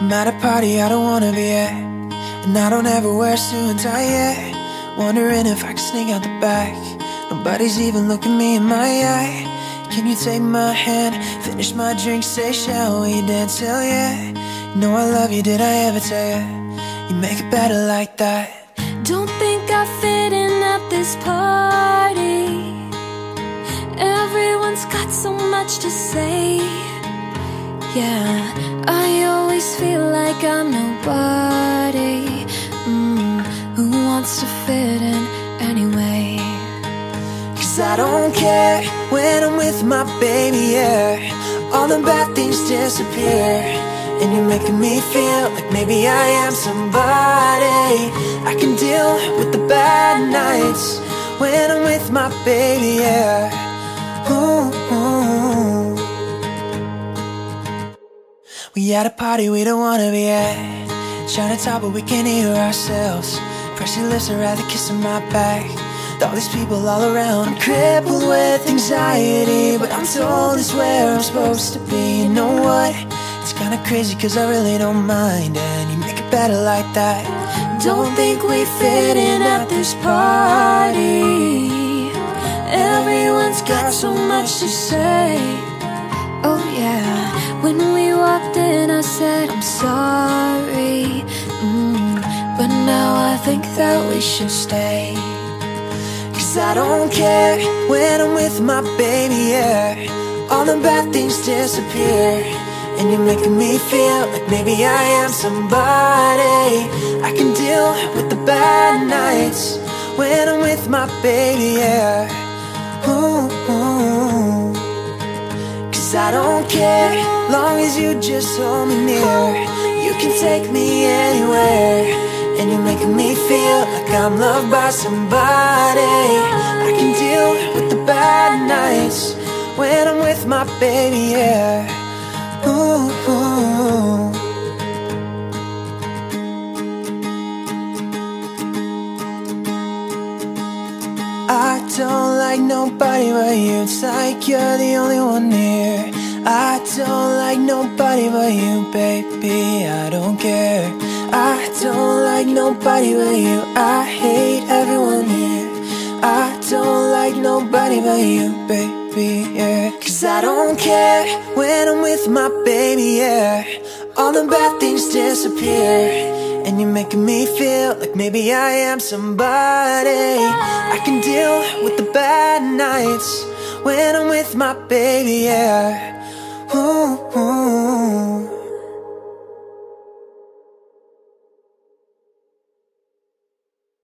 I'm at a party I don't wanna be at. And I don't ever wear a suit and tie yet. Wondering if I can sneak out the back. Nobody's even looking me in my eye. Can you take my hand, finish my drink, say shall we dance, hell yeah. You know I love you, did I ever tell you You make it better like that. Don't think I fit in at this party. Everyone's got so much to say. Yeah, like I'm nobody mm, Who wants to fit in anyway? Cause I don't care when I'm with my baby, yeah All the bad things disappear And you're making me feel like maybe I am somebody I can deal with the bad nights When I'm with my baby, yeah ooh. We at a party we don't wanna be at. Trying to talk but we can't hear ourselves. Pressy lips are rather kissing my back. All these people all around. I'm crippled with anxiety But I'm told it's where I'm supposed to be. You know what? It's kinda crazy cause I really don't mind And you make it better like that. Don't think we fit in at this party. Everyone's got so much to say Oh yeah. When we walked in I said I'm sorry. Mm, But now I think that we should stay. Cause I don't care when I'm with my baby, yeah. All the bad things disappear. And you're making me feel like maybe I am somebody. I can deal with the bad nights When I'm with my baby, yeah Long as you just hold me near You can take me anywhere. And you're making me feel like I'm loved by somebody. I can deal with the bad nights When I'm with my baby, yeah. Ooh, ooh. I don't like nobody but you. It's like you're the only one here I don't like nobody but you, baby. I don't care. I don't like nobody but you. I hate everyone here. I don't like nobody but you, baby, yeah. Cause I don't care when I'm with my baby, yeah. All the bad things disappear. And you're making me feel like maybe I am somebody. I can deal with the bad nights When I'm with my baby, yeah ooh, ooh.